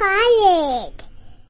praia.